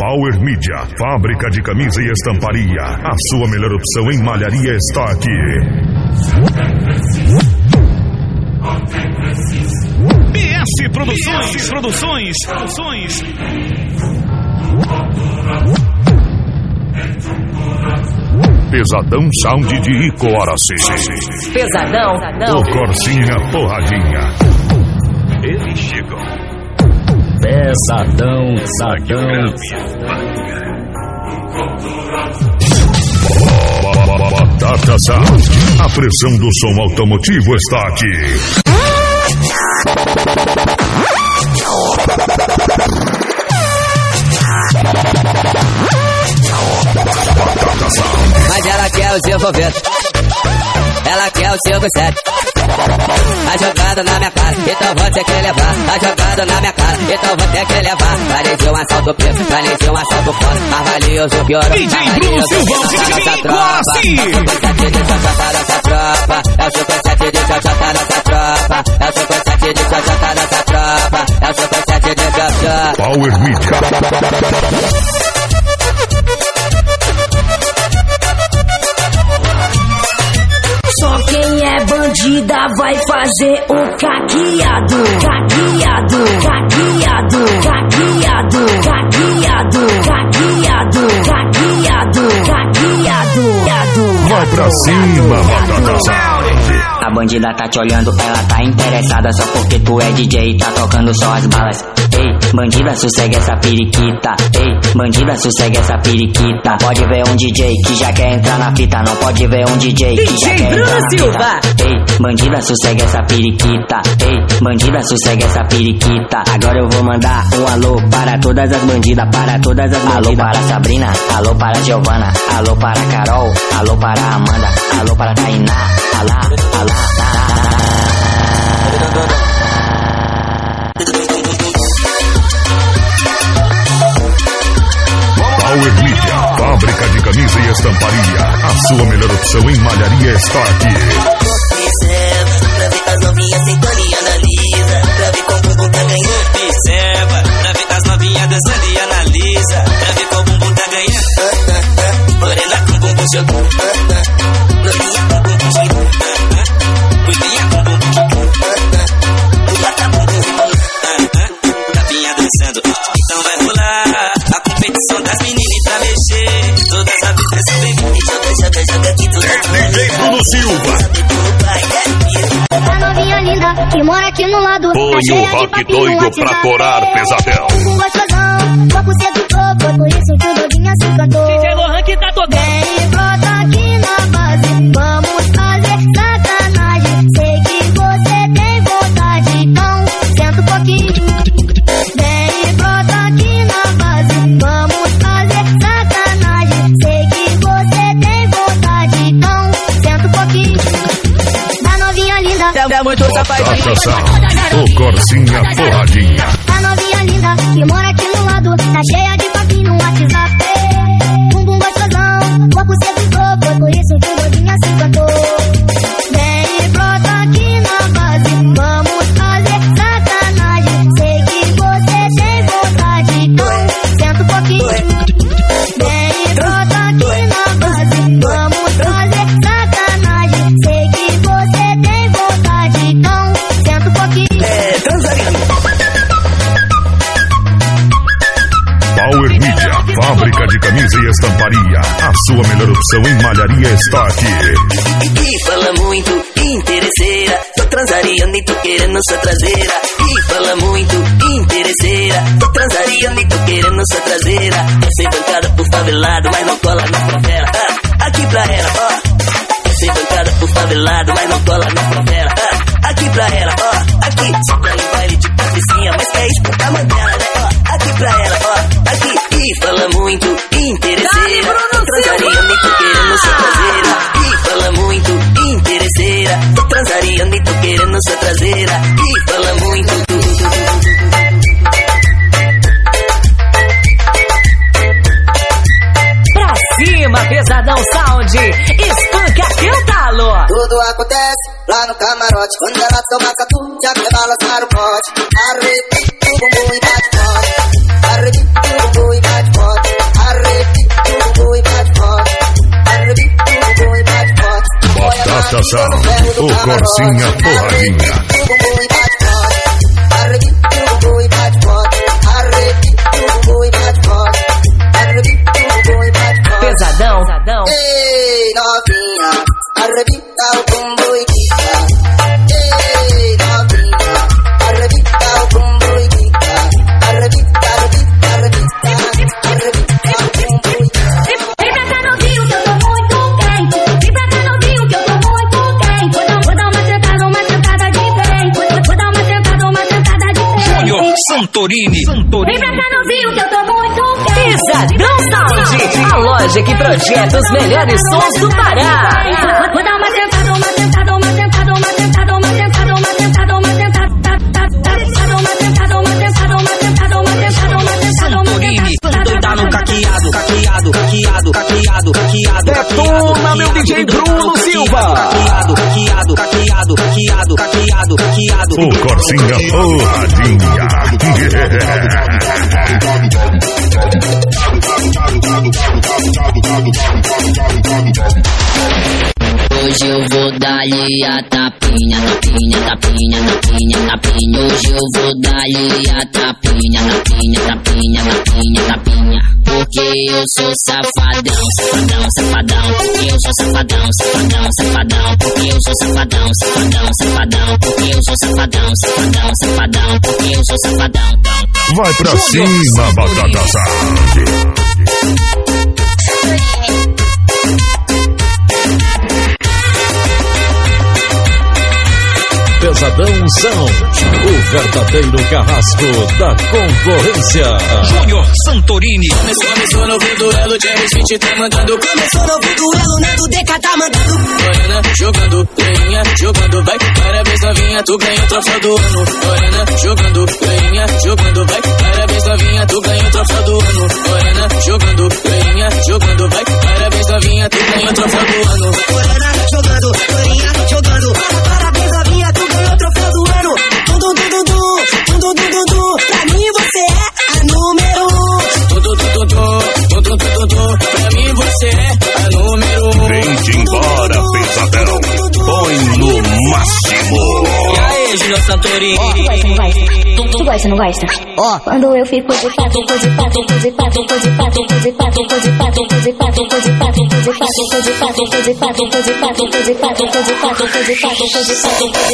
Power Mídia, fábrica de camisa e estamparia. A sua melhor opção em malharia está aqui. PS Produções, Produções, Produções. Pesadão Sound de Icoraci. Pesadão. O Corsinha Porradinha. Eles chegam. Pesadão, sadão. Batata Sound. A pressão do som automotivo está aqui. Mas ela quer os envolvidos. Ela quer o 57. Tá jogando na minha cara, então vou ter que levar. Tá jogando na minha cara, então vou ter que levar. Parecia um assalto preto, parecia um assalto fora. Mais valioso que ouro. DJ Bruno Silva, DJ. Guaraci. É o 57 de tá nossa tropa. É o 57 de tá nossa tropa. É o 57 de tá nossa tropa. É o 57 de. Power Mídia. Fazer o caqueado. Caqueado, caqueado, caqueado, caqueado, caqueado, caqueado, caqueado. Vai pra cima, Batata. A bandida tá te olhando, ela tá interessada só porque tu é DJ e tá tocando só as balas. Ei, bandida, sossegue essa periquita. Ei, bandida, sossegue essa periquita. Pode ver um DJ que já quer entrar na fita. Não pode ver um DJ que já DJ quer Bruno entrar na Silva. fita. Ei, bandida, sossegue essa periquita. Ei, bandida, sossegue essa periquita. Agora eu vou mandar um alô para todas as bandidas, para todas as bandidas. Alô para Sabrina, alô para Giovana, alô para Carol, alô para Amanda, alô para Tainá. Alá, alá, Power Mídia, fábrica de camisa e estamparia. A sua melhor opção em malharia está aqui. Observa, pra ver as novinhas sintonia analisa, pra ver mora aqui no lado. Põe o rock doido pra corar pesadelo. Gostosão, corpo sedutor, foi É muito Sound. O Corsinha Porradinha. Estamparia. A sua melhor opção em malharia está aqui. E fala muito, interesseira. Tô transariando e tô querendo sua traseira. E fala muito, interesseira. Tô transariando e tô querendo sua traseira. Eu sei bancada por favelado, mas não cola na favela. Ah, aqui pra ela, ó. Eu sei bancada por favelado, mas não cola na favela. Ah, aqui pra ela, ó. Aqui, camarote. Quando ela toma catu, já quer balançar o pote. Arrebita o bumbum e bate pote. Arrebita o bumbum e bate pote. Arrebita o bumbum e bate pote. Arrebita o bumbum e bate forte. Batata sal, o corcinha porradinha. Diferente. Santorini. Vem pra cá novinho que eu tô muito. Pesadão Sound. A loja que projeta os melhores sons do Pará. O Corsinha Porradinha. Hoje eu vou dar-lhe a tapinha, tapinha, tapinha, tapinha, tapinha. Hoje eu vou dar-lhe a tapinha, tapinha, tapinha, tapinha, tapinha. Porque eu sou safadão, safadão, safadão. Porque eu sou safadão, safadão, safadão. Porque eu sou safadão, safadão, safadão. Porque eu sou safadão, safadão, safadão. Porque eu sou safadão. Vai pra cima, Batata Sound. Pesadão Sound, o verdadeiro carrasco da concorrência. Júnior Santorini. Começou no duelo, James 20 tá mandando. Começou no duelo, Nando DK tá mandando. Morena jogando, Leinha jogando, vai. Parabéns, novinha, tu ganhou o troféu do ano. Morena jogando, Leinha jogando, vai. Parabéns, novinha, tu ganhou o troféu do ano. Morena jogando, Leinha jogando, vai. Parabéns, novinha, tu ganhou o troféu do ano. Morena jogando, Leinha jogando. Parabéns, Santorini? Tu gosta, não gosta? Ó, quando eu fico de pato, tô de pato, tô de pato, tô de pato, tô de pato, tô de pato, tô de pato, tô de pato, tô de pato, tô de pato, tô de pato, tô de pato, tô de pato, tô de pato, tô de pato, tô de pato, tô de pato, tô de pato.